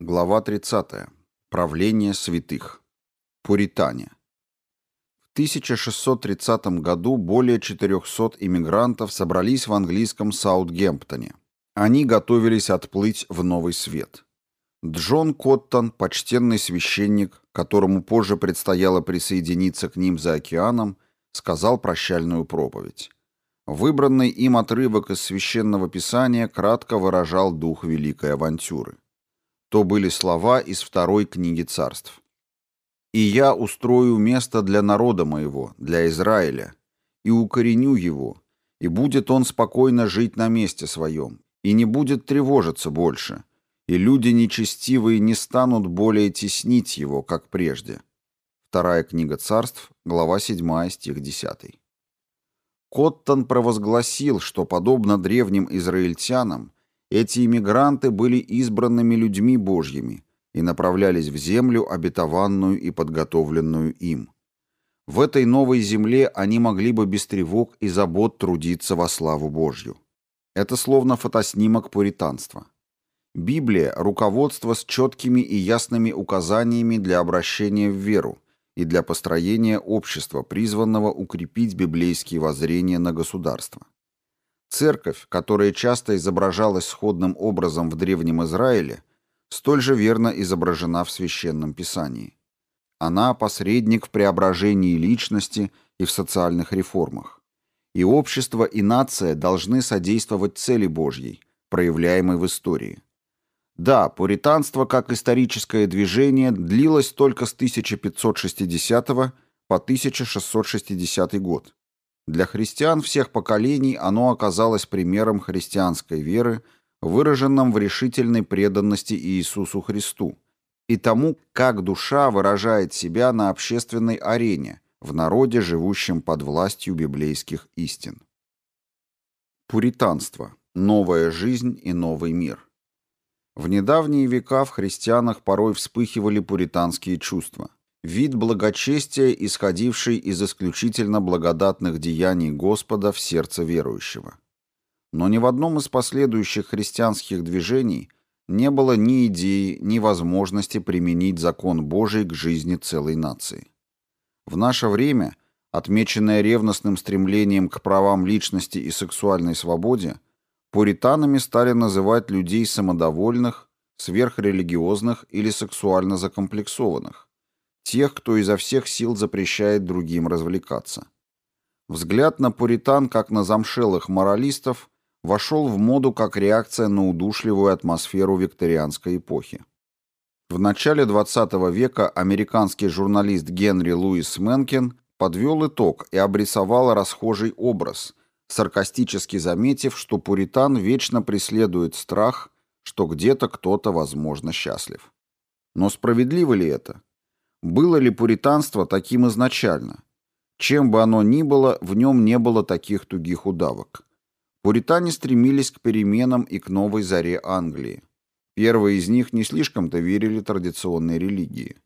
Глава 30. Правление святых. Пуритане. В 1630 году более 400 иммигрантов собрались в английском Саутгемптоне. Они готовились отплыть в Новый Свет. Джон Коттон, почтенный священник, которому позже предстояло присоединиться к ним за океаном, сказал прощальную проповедь. Выбранный им отрывок из священного писания кратко выражал дух великой авантюры. То были слова из второй книги царств. «И я устрою место для народа моего, для Израиля, и укореню его, и будет он спокойно жить на месте своем, и не будет тревожиться больше, и люди нечестивые не станут более теснить его, как прежде». Вторая книга царств, глава 7, стих 10. Коттон провозгласил, что, подобно древним израильтянам, эти иммигранты были избранными людьми Божьими и направлялись в землю, обетованную и подготовленную им. В этой новой земле они могли бы без тревог и забот трудиться во славу Божью. Это словно фотоснимок пуританства. Библия – руководство с четкими и ясными указаниями для обращения в веру и для построения общества, призванного укрепить библейские воззрения на государство. Церковь, которая часто изображалась сходным образом в Древнем Израиле, столь же верно изображена в Священном Писании. Она посредник в преображении личности и в социальных реформах. И общество, и нация должны содействовать цели Божьей, проявляемой в истории. Да, пуританство как историческое движение длилось только с 1560 по 1660 год. Для христиан всех поколений оно оказалось примером христианской веры, выраженным в решительной преданности Иисусу Христу и тому, как душа выражает себя на общественной арене, в народе, живущем под властью библейских истин. Пуританство. Новая жизнь и новый мир. В недавние века в христианах порой вспыхивали пуританские чувства вид благочестия, исходивший из исключительно благодатных деяний Господа в сердце верующего. Но ни в одном из последующих христианских движений не было ни идеи, ни возможности применить закон Божий к жизни целой нации. В наше время, отмеченное ревностным стремлением к правам личности и сексуальной свободе, пуританами стали называть людей самодовольных, сверхрелигиозных или сексуально закомплексованных, тех, кто изо всех сил запрещает другим развлекаться. Взгляд на пуритан, как на замшелых моралистов, вошел в моду как реакция на удушливую атмосферу викторианской эпохи. В начале XX века американский журналист Генри Луис Менкен подвел итог и обрисовал расхожий образ, саркастически заметив, что пуритан вечно преследует страх, что где-то кто-то, возможно, счастлив. Но справедливо ли это? Было ли пуританство таким изначально? Чем бы оно ни было, в нем не было таких тугих удавок. Пуритане стремились к переменам и к новой заре Англии. Первые из них не слишком-то верили традиционной религии.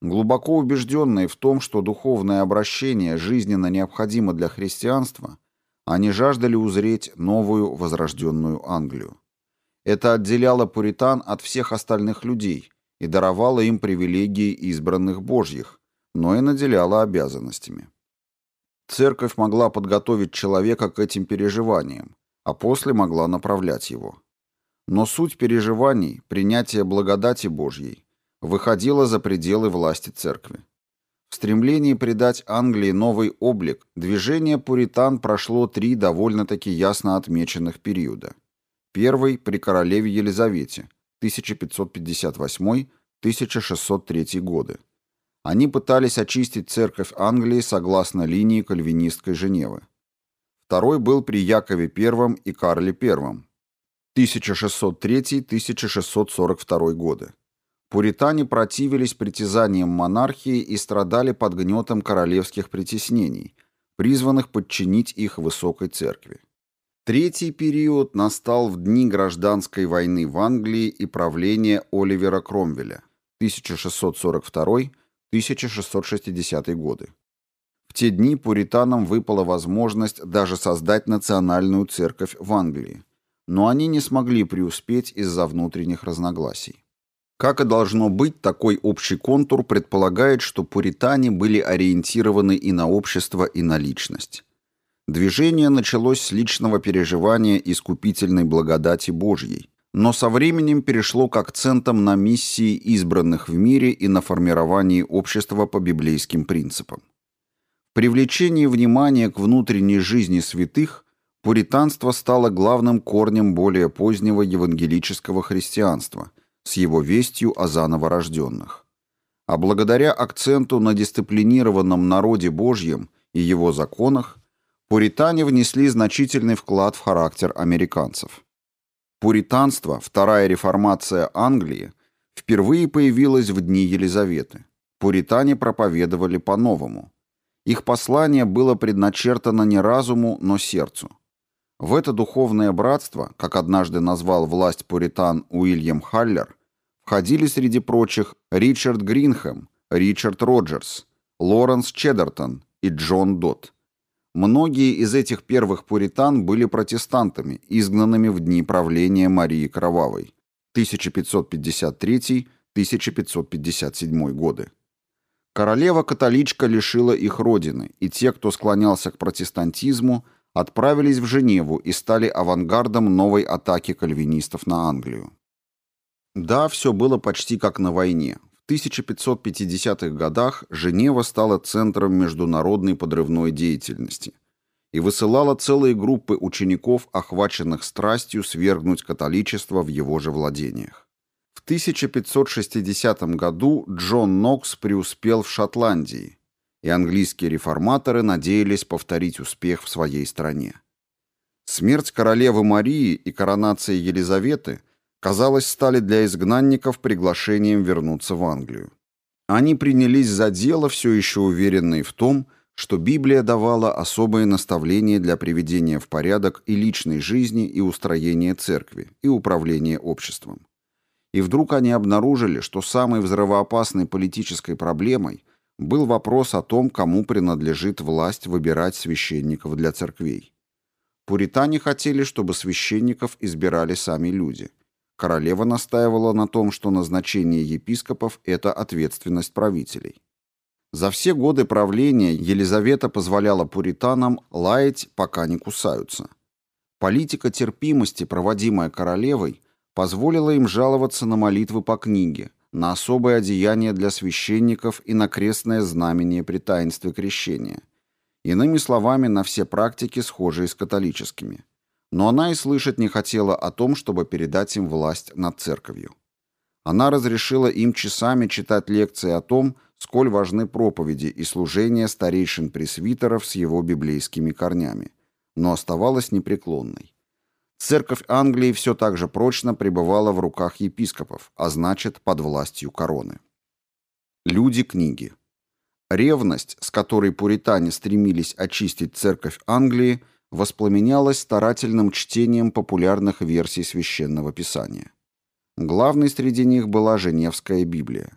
Глубоко убежденные в том, что духовное обращение жизненно необходимо для христианства, они жаждали узреть новую возрожденную Англию. Это отделяло пуритан от всех остальных людей – и даровала им привилегии избранных Божьих, но и наделяла обязанностями. Церковь могла подготовить человека к этим переживаниям, а после могла направлять его. Но суть переживаний, принятие благодати Божьей, выходила за пределы власти церкви. В стремлении придать Англии новый облик, движение пуритан прошло три довольно-таки ясно отмеченных периода. Первый при королеве Елизавете – 1558-1603 годы. Они пытались очистить церковь Англии согласно линии кальвинистской Женевы. Второй был при Якове I и Карле I, 1603-1642 годы. Пуритане противились притязаниям монархии и страдали под гнетом королевских притеснений, призванных подчинить их высокой церкви. Третий период настал в дни гражданской войны в Англии и правления Оливера Кромвеля 1642-1660 годы. В те дни пуританам выпала возможность даже создать национальную церковь в Англии, но они не смогли преуспеть из-за внутренних разногласий. Как и должно быть, такой общий контур предполагает, что пуритане были ориентированы и на общество, и на личность. Движение началось с личного переживания искупительной благодати Божьей, но со временем перешло к акцентам на миссии избранных в мире и на формировании общества по библейским принципам. Привлечение внимания к внутренней жизни святых пуританство стало главным корнем более позднего евангелического христианства – с его вестью о заново рожденных. А благодаря акценту на дисциплинированном народе Божьем и его законах, пуритане внесли значительный вклад в характер американцев. Пуританство, вторая реформация Англии, впервые появилось в дни Елизаветы. Пуритане проповедовали по-новому. Их послание было предначертано не разуму, но сердцу. В это духовное братство, как однажды назвал власть пуритан Уильям Халлер, входили среди прочих Ричард Гринхэм, Ричард Роджерс, Лоренс Чеддертон и Джон Дот. Многие из этих первых пуритан были протестантами, изгнанными в дни правления Марии Кровавой 1553-1557 годы. Королева-католичка лишила их родины, и те, кто склонялся к протестантизму, отправились в Женеву и стали авангардом новой атаки кальвинистов на Англию. Да, все было почти как на войне. В 1550-х годах Женева стала центром международной подрывной деятельности и высылала целые группы учеников, охваченных страстью свергнуть католичество в его же владениях. В 1560 году Джон Нокс преуспел в Шотландии, и английские реформаторы надеялись повторить успех в своей стране. Смерть королевы Марии и коронация Елизаветы, казалось, стали для изгнанников приглашением вернуться в Англию. Они принялись за дело, все еще уверенные в том, что Библия давала особые наставления для приведения в порядок и личной жизни, и устроения церкви, и управления обществом. И вдруг они обнаружили, что самой взрывоопасной политической проблемой был вопрос о том, кому принадлежит власть выбирать священников для церквей. Пуритане хотели, чтобы священников избирали сами люди. Королева настаивала на том, что назначение епископов – это ответственность правителей. За все годы правления Елизавета позволяла пуританам лаять, пока не кусаются. Политика терпимости, проводимая королевой, позволила им жаловаться на молитвы по книге – на особое одеяние для священников и на крестное знамение при таинстве крещения. Иными словами, на все практики, схожие с католическими. Но она и слышать не хотела о том, чтобы передать им власть над церковью. Она разрешила им часами читать лекции о том, сколь важны проповеди и служения старейшин пресвитеров с его библейскими корнями, но оставалась непреклонной. Церковь Англии все так же прочно пребывала в руках епископов, а значит, под властью короны. Люди книги. Ревность, с которой пуритане стремились очистить церковь Англии, воспламенялась старательным чтением популярных версий священного писания. Главной среди них была Женевская Библия.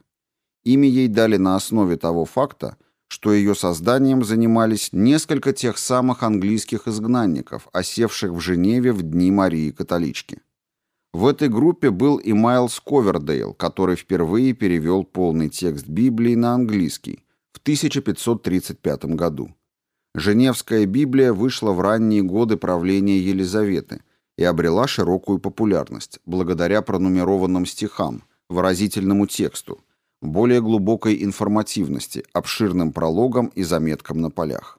Имя ей дали на основе того факта, что ее созданием занимались несколько тех самых английских изгнанников, осевших в Женеве в дни Марии Католички. В этой группе был и Майлз Ковердейл, который впервые перевел полный текст Библии на английский в 1535 году. Женевская Библия вышла в ранние годы правления Елизаветы и обрела широкую популярность благодаря пронумерованным стихам, выразительному тексту, более глубокой информативности, обширным прологом и заметкам на полях.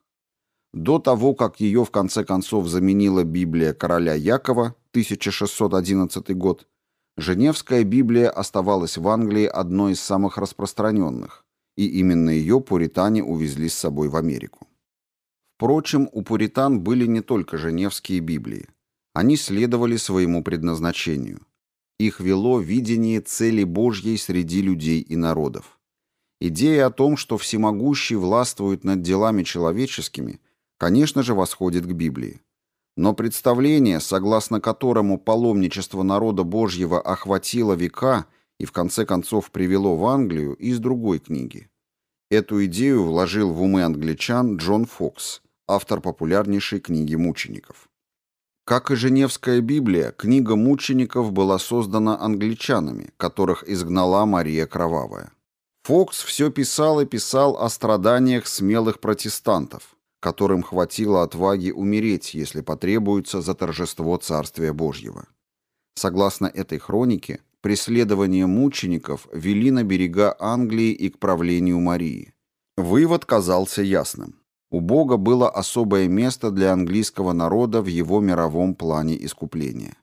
До того, как ее в конце концов заменила Библия короля Якова, 1611 год, Женевская Библия оставалась в Англии одной из самых распространенных, и именно ее пуритане увезли с собой в Америку. Впрочем, у пуритан были не только Женевские Библии. Они следовали своему предназначению – их вело видение цели Божьей среди людей и народов. Идея о том, что всемогущий властвует над делами человеческими, конечно же, восходит к Библии. Но представление, согласно которому паломничество народа Божьего охватило века и в конце концов привело в Англию, из другой книги. Эту идею вложил в умы англичан Джон Фокс, автор популярнейшей книги мучеников. Как и Женевская Библия, книга мучеников была создана англичанами, которых изгнала Мария Кровавая. Фокс все писал и писал о страданиях смелых протестантов, которым хватило отваги умереть, если потребуется за торжество Царствия Божьего. Согласно этой хронике, преследования мучеников вели на берега Англии и к правлению Марии. Вывод казался ясным. У Бога было особое место для английского народа в его мировом плане искупления.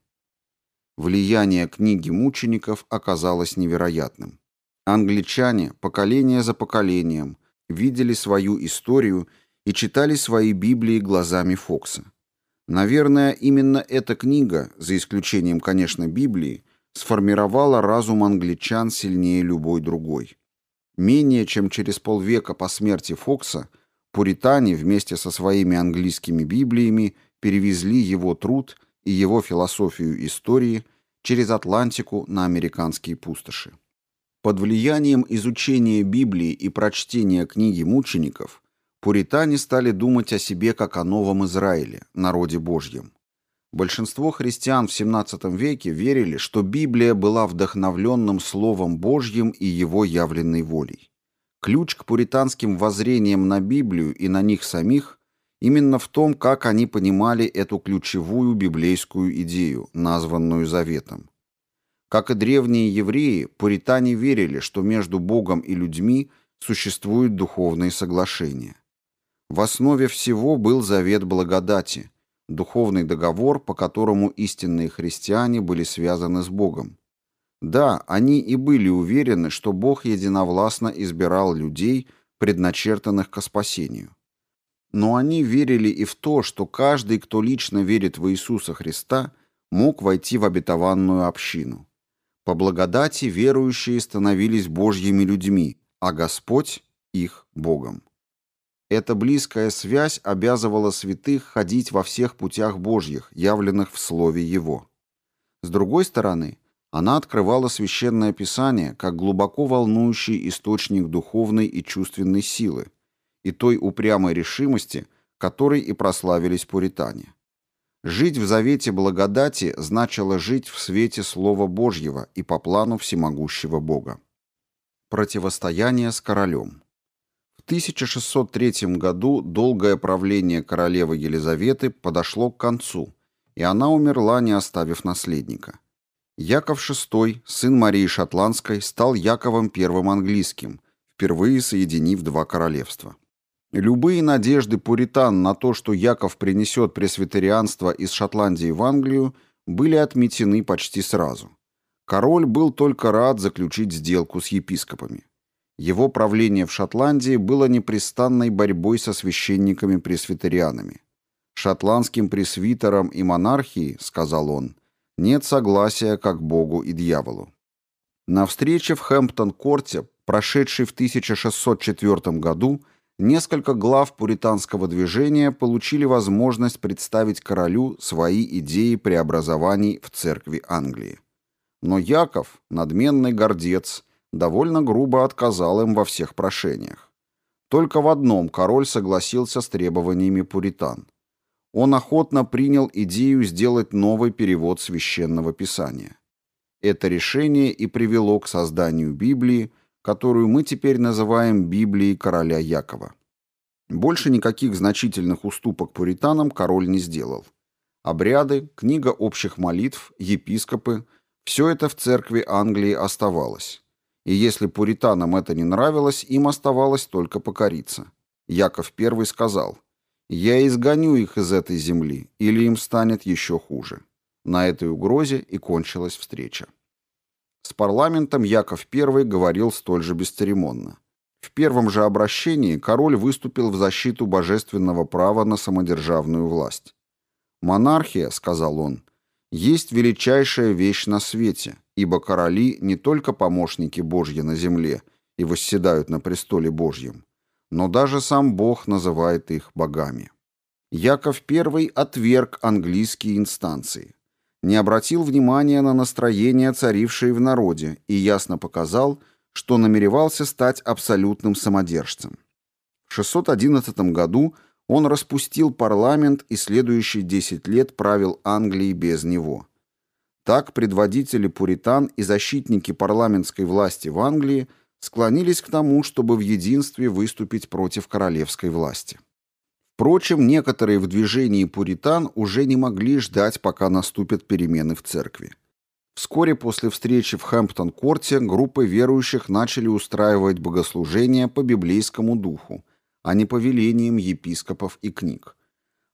Влияние книги мучеников оказалось невероятным. Англичане, поколение за поколением, видели свою историю и читали свои Библии глазами Фокса. Наверное, именно эта книга, за исключением, конечно, Библии, сформировала разум англичан сильнее любой другой. Менее чем через полвека по смерти Фокса – Пуритане вместе со своими английскими библиями перевезли его труд и его философию истории через Атлантику на американские пустоши. Под влиянием изучения Библии и прочтения книги мучеников пуритане стали думать о себе как о новом Израиле, народе Божьем. Большинство христиан в XVII веке верили, что Библия была вдохновленным Словом Божьим и его явленной волей. Ключ к пуританским воззрениям на Библию и на них самих именно в том, как они понимали эту ключевую библейскую идею, названную Заветом. Как и древние евреи, пуритане верили, что между Богом и людьми существуют духовные соглашения. В основе всего был завет благодати, духовный договор, по которому истинные христиане были связаны с Богом, да, они и были уверены, что Бог единовластно избирал людей, предначертанных ко спасению. Но они верили и в то, что каждый, кто лично верит в Иисуса Христа, мог войти в обетованную общину. По благодати верующие становились Божьими людьми, а Господь – их Богом. Эта близкая связь обязывала святых ходить во всех путях Божьих, явленных в Слове Его. С другой стороны, она открывала священное писание как глубоко волнующий источник духовной и чувственной силы и той упрямой решимости, которой и прославились пуритане. Жить в завете благодати значило жить в свете Слова Божьего и по плану всемогущего Бога. Противостояние с королем. В 1603 году долгое правление королевы Елизаветы подошло к концу, и она умерла, не оставив наследника. Яков VI, сын Марии Шотландской, стал Яковом I английским, впервые соединив два королевства. Любые надежды пуритан на то, что Яков принесет пресвитерианство из Шотландии в Англию, были отметены почти сразу. Король был только рад заключить сделку с епископами. Его правление в Шотландии было непрестанной борьбой со священниками-пресвитерианами. «Шотландским пресвитерам и монархии, — сказал он, нет согласия как Богу и дьяволу. На встрече в Хэмптон-корте, прошедшей в 1604 году, несколько глав пуританского движения получили возможность представить королю свои идеи преобразований в церкви Англии. Но Яков, надменный гордец, довольно грубо отказал им во всех прошениях. Только в одном король согласился с требованиями пуритан он охотно принял идею сделать новый перевод священного писания. Это решение и привело к созданию Библии, которую мы теперь называем Библией короля Якова. Больше никаких значительных уступок пуританам король не сделал. Обряды, книга общих молитв, епископы – все это в церкви Англии оставалось. И если пуританам это не нравилось, им оставалось только покориться. Яков I сказал – я изгоню их из этой земли, или им станет еще хуже. На этой угрозе и кончилась встреча. С парламентом Яков I говорил столь же бесцеремонно. В первом же обращении король выступил в защиту божественного права на самодержавную власть. «Монархия», — сказал он, — «есть величайшая вещь на свете, ибо короли не только помощники Божьи на земле и восседают на престоле Божьем, но даже сам Бог называет их богами. Яков I отверг английские инстанции, не обратил внимания на настроения, царившие в народе, и ясно показал, что намеревался стать абсолютным самодержцем. В 611 году Он распустил парламент и следующие 10 лет правил Англией без него. Так предводители пуритан и защитники парламентской власти в Англии склонились к тому, чтобы в единстве выступить против королевской власти. Впрочем, некоторые в движении пуритан уже не могли ждать, пока наступят перемены в церкви. Вскоре после встречи в Хэмптон-корте группы верующих начали устраивать богослужения по библейскому духу, а не по велениям епископов и книг.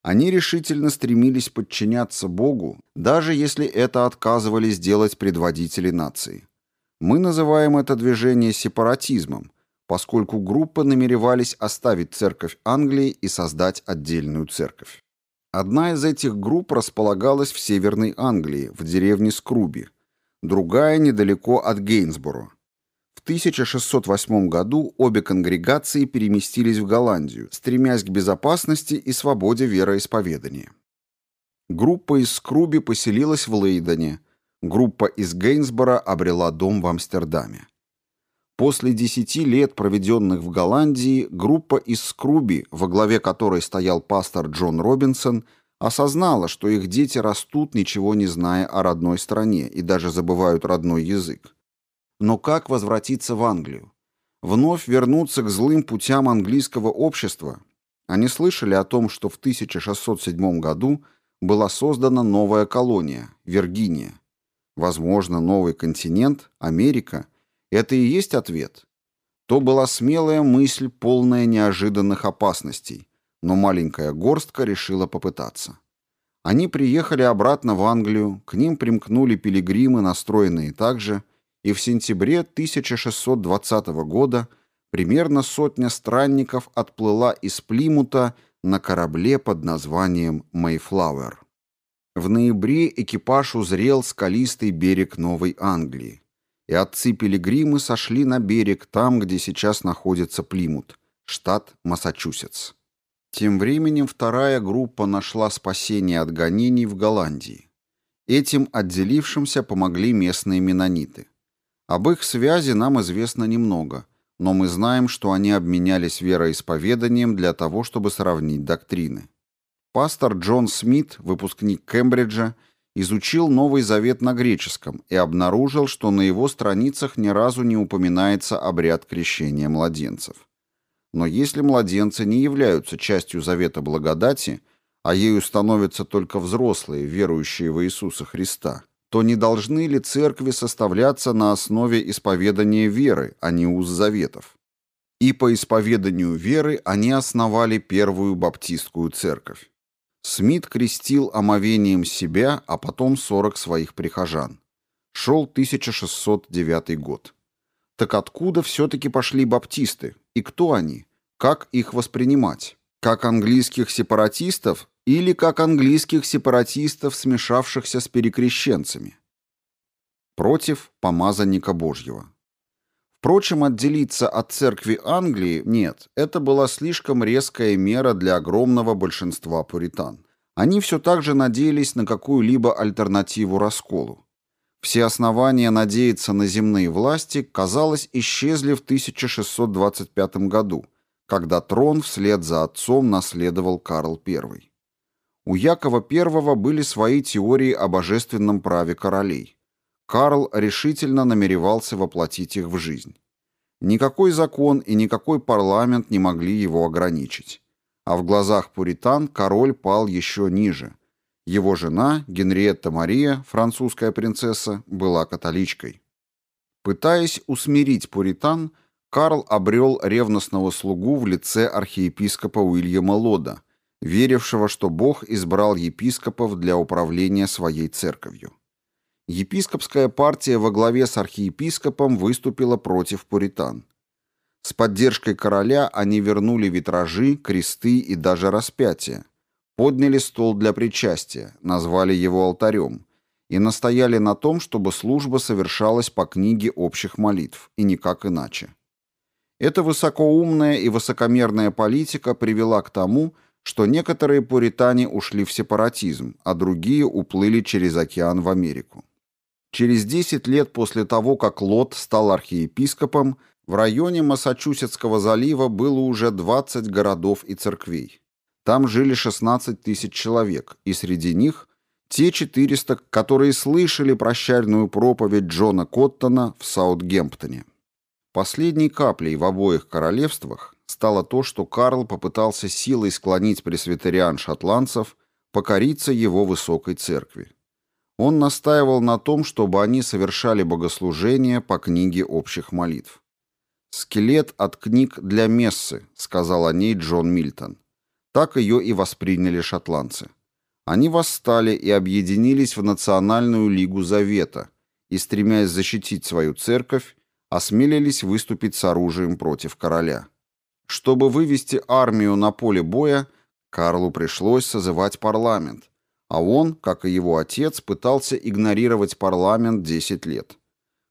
Они решительно стремились подчиняться Богу, даже если это отказывались делать предводители нации. Мы называем это движение сепаратизмом, поскольку группы намеревались оставить церковь Англии и создать отдельную церковь. Одна из этих групп располагалась в Северной Англии, в деревне Скруби, другая недалеко от Гейнсборо. В 1608 году обе конгрегации переместились в Голландию, стремясь к безопасности и свободе вероисповедания. Группа из Скруби поселилась в Лейдене, группа из Гейнсборо обрела дом в Амстердаме. После десяти лет, проведенных в Голландии, группа из Скруби, во главе которой стоял пастор Джон Робинсон, осознала, что их дети растут, ничего не зная о родной стране и даже забывают родной язык. Но как возвратиться в Англию? Вновь вернуться к злым путям английского общества? Они слышали о том, что в 1607 году была создана новая колония – Виргиния. Возможно, новый континент – Америка – это и есть ответ. То была смелая мысль, полная неожиданных опасностей, но маленькая горстка решила попытаться. Они приехали обратно в Англию, к ним примкнули пилигримы, настроенные так же, и в сентябре 1620 года примерно сотня странников отплыла из Плимута на корабле под названием «Мэйфлауэр». В ноябре экипаж узрел скалистый берег Новой Англии и отцы-пилигримы сошли на берег там, где сейчас находится Плимут, штат Массачусетс. Тем временем вторая группа нашла спасение от гонений в Голландии. Этим отделившимся помогли местные менониты. Об их связи нам известно немного, но мы знаем, что они обменялись вероисповеданием для того, чтобы сравнить доктрины. Пастор Джон Смит, выпускник Кембриджа, изучил Новый Завет на греческом и обнаружил, что на его страницах ни разу не упоминается обряд крещения младенцев. Но если младенцы не являются частью Завета Благодати, а ею становятся только взрослые, верующие в Иисуса Христа, то не должны ли церкви составляться на основе исповедания веры, а не уз заветов? И по исповеданию веры они основали первую баптистскую церковь. Смит крестил омовением себя, а потом 40 своих прихожан. Шел 1609 год. Так откуда все-таки пошли баптисты? И кто они? Как их воспринимать? Как английских сепаратистов или как английских сепаратистов, смешавшихся с перекрещенцами? Против помазанника Божьего. Впрочем, отделиться от церкви Англии нет, это была слишком резкая мера для огромного большинства пуритан. Они все так же надеялись на какую-либо альтернативу расколу. Все основания надеяться на земные власти, казалось, исчезли в 1625 году, когда трон вслед за отцом наследовал Карл I. У Якова I были свои теории о божественном праве королей. Карл решительно намеревался воплотить их в жизнь. Никакой закон и никакой парламент не могли его ограничить. А в глазах пуритан король пал еще ниже. Его жена, Генриетта Мария, французская принцесса, была католичкой. Пытаясь усмирить пуритан, Карл обрел ревностного слугу в лице архиепископа Уильяма Лода, верившего, что Бог избрал епископов для управления своей церковью. Епископская партия во главе с архиепископом выступила против пуритан. С поддержкой короля они вернули витражи, кресты и даже распятия, подняли стол для причастия, назвали его алтарем и настояли на том, чтобы служба совершалась по книге общих молитв и никак иначе. Эта высокоумная и высокомерная политика привела к тому, что некоторые пуритане ушли в сепаратизм, а другие уплыли через океан в Америку. Через 10 лет после того, как Лот стал архиепископом, в районе Массачусетского залива было уже 20 городов и церквей. Там жили 16 тысяч человек, и среди них те 400, которые слышали прощальную проповедь Джона Коттона в Саутгемптоне. Последней каплей в обоих королевствах стало то, что Карл попытался силой склонить пресвитериан-шотландцев покориться его высокой церкви. Он настаивал на том, чтобы они совершали богослужения по книге общих молитв. «Скелет от книг для мессы», — сказал о ней Джон Мильтон. Так ее и восприняли шотландцы. Они восстали и объединились в Национальную лигу Завета и, стремясь защитить свою церковь, осмелились выступить с оружием против короля. Чтобы вывести армию на поле боя, Карлу пришлось созывать парламент, а он, как и его отец, пытался игнорировать парламент 10 лет.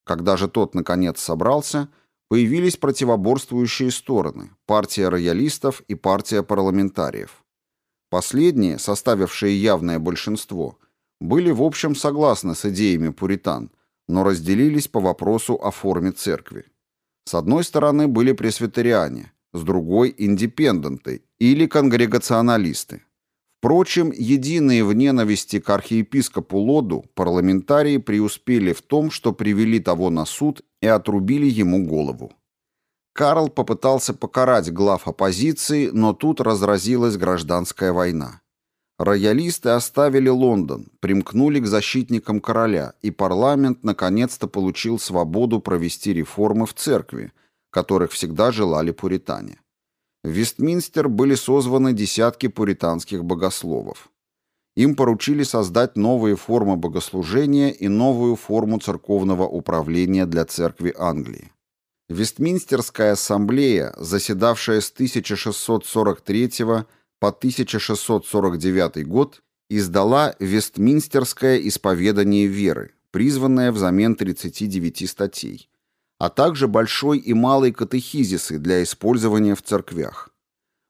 Когда же тот, наконец, собрался, появились противоборствующие стороны – партия роялистов и партия парламентариев. Последние, составившие явное большинство, были в общем согласны с идеями пуритан, но разделились по вопросу о форме церкви. С одной стороны были пресвитериане, с другой – индепенденты или конгрегационалисты. Впрочем, единые в ненависти к архиепископу Лоду парламентарии преуспели в том, что привели того на суд и отрубили ему голову. Карл попытался покарать глав оппозиции, но тут разразилась гражданская война. Роялисты оставили Лондон, примкнули к защитникам короля, и парламент наконец-то получил свободу провести реформы в церкви, которых всегда желали пуритане. В Вестминстер были созваны десятки пуританских богословов. Им поручили создать новые формы богослужения и новую форму церковного управления для церкви Англии. Вестминстерская ассамблея, заседавшая с 1643 по 1649 год издала Вестминстерское исповедание веры, призванное взамен 39 статей, а также большой и малый катехизисы для использования в церквях.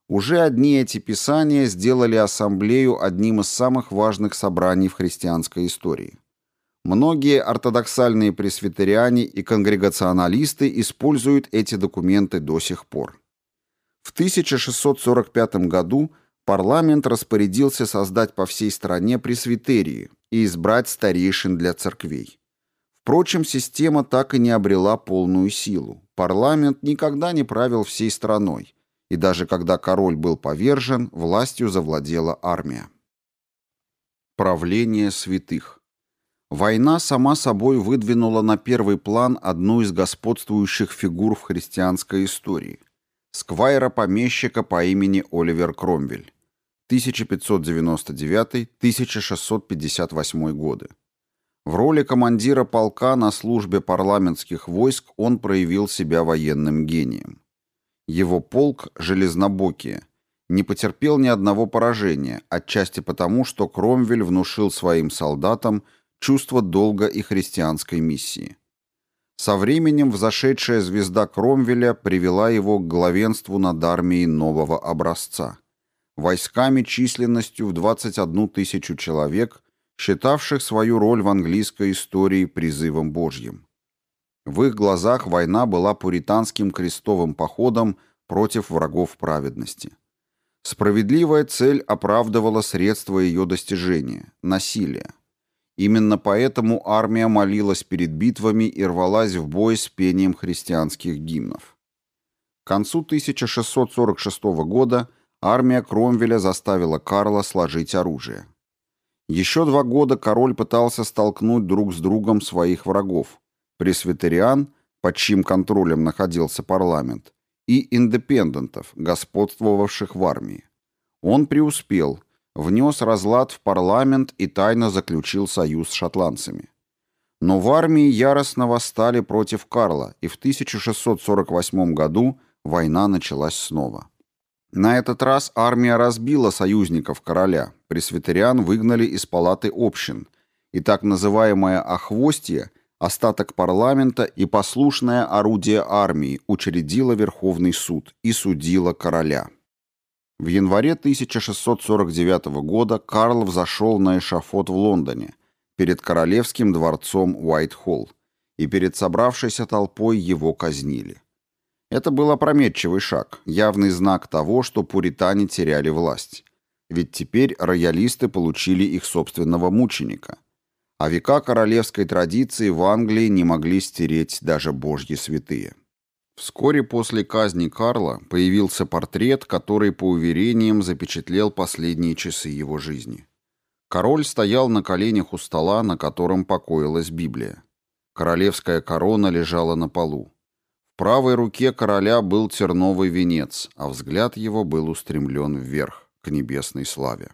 Уже одни эти писания сделали ассамблею одним из самых важных собраний в христианской истории. Многие ортодоксальные пресвитериане и конгрегационалисты используют эти документы до сих пор. В 1645 году парламент распорядился создать по всей стране пресвитерии и избрать старейшин для церквей. Впрочем, система так и не обрела полную силу. Парламент никогда не правил всей страной, и даже когда король был повержен, властью завладела армия. Правление святых Война сама собой выдвинула на первый план одну из господствующих фигур в христианской истории сквайра-помещика по имени Оливер Кромвель, 1599-1658 годы. В роли командира полка на службе парламентских войск он проявил себя военным гением. Его полк «Железнобокие» не потерпел ни одного поражения, отчасти потому, что Кромвель внушил своим солдатам чувство долга и христианской миссии. Со временем взошедшая звезда Кромвеля привела его к главенству над армией нового образца. Войсками численностью в 21 тысячу человек, считавших свою роль в английской истории призывом Божьим. В их глазах война была пуританским крестовым походом против врагов праведности. Справедливая цель оправдывала средства ее достижения – насилие. Именно поэтому армия молилась перед битвами и рвалась в бой с пением христианских гимнов. К концу 1646 года армия Кромвеля заставила Карла сложить оружие. Еще два года король пытался столкнуть друг с другом своих врагов – пресвитериан, под чьим контролем находился парламент, и индепендентов, господствовавших в армии. Он преуспел – внес разлад в парламент и тайно заключил союз с шотландцами. Но в армии яростно восстали против Карла, и в 1648 году война началась снова. На этот раз армия разбила союзников короля, пресвитериан выгнали из палаты общин, и так называемое «охвостье» остаток парламента и послушное орудие армии учредило Верховный суд и судило короля. В январе 1649 года Карл взошел на эшафот в Лондоне, перед королевским дворцом Уайт-Холл, и перед собравшейся толпой его казнили. Это был опрометчивый шаг, явный знак того, что пуритане теряли власть. ведь теперь роялисты получили их собственного мученика. А века королевской традиции в Англии не могли стереть даже божьи святые. Вскоре после казни Карла появился портрет, который, по уверениям, запечатлел последние часы его жизни. Король стоял на коленях у стола, на котором покоилась Библия. Королевская корона лежала на полу. Правой руке короля был терновый венец, а взгляд его был устремлен вверх, к небесной славе.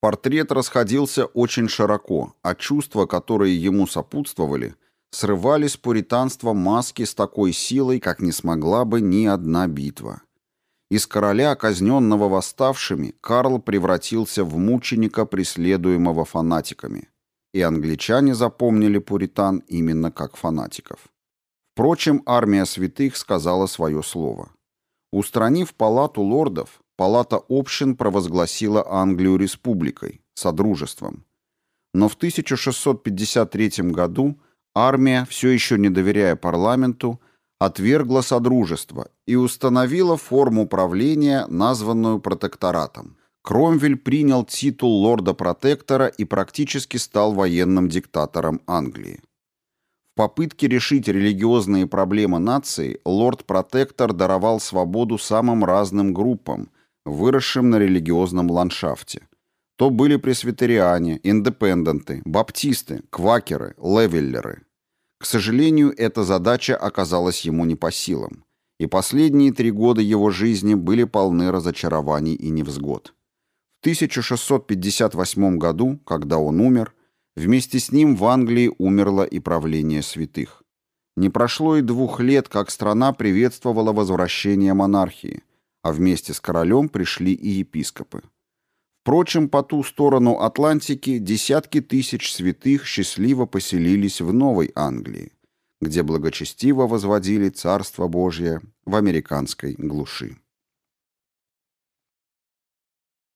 Портрет расходился очень широко, а чувства, которые ему сопутствовали, срывали с пуританства маски с такой силой, как не смогла бы ни одна битва. Из короля, казненного восставшими, Карл превратился в мученика, преследуемого фанатиками и англичане запомнили пуритан именно как фанатиков. Впрочем, армия святых сказала свое слово. Устранив палату лордов, палата общин провозгласила Англию республикой, содружеством. Но в 1653 году армия, все еще не доверяя парламенту, отвергла содружество и установила форму правления, названную протекторатом – Кромвель принял титул лорда-протектора и практически стал военным диктатором Англии. В попытке решить религиозные проблемы нации лорд-протектор даровал свободу самым разным группам, выросшим на религиозном ландшафте. То были пресвитериане, индепенденты, баптисты, квакеры, левеллеры. К сожалению, эта задача оказалась ему не по силам, и последние три года его жизни были полны разочарований и невзгод. 1658 году, когда он умер, вместе с ним в Англии умерло и правление святых. Не прошло и двух лет, как страна приветствовала возвращение монархии, а вместе с королем пришли и епископы. Впрочем, по ту сторону Атлантики десятки тысяч святых счастливо поселились в Новой Англии, где благочестиво возводили Царство Божье в американской глуши.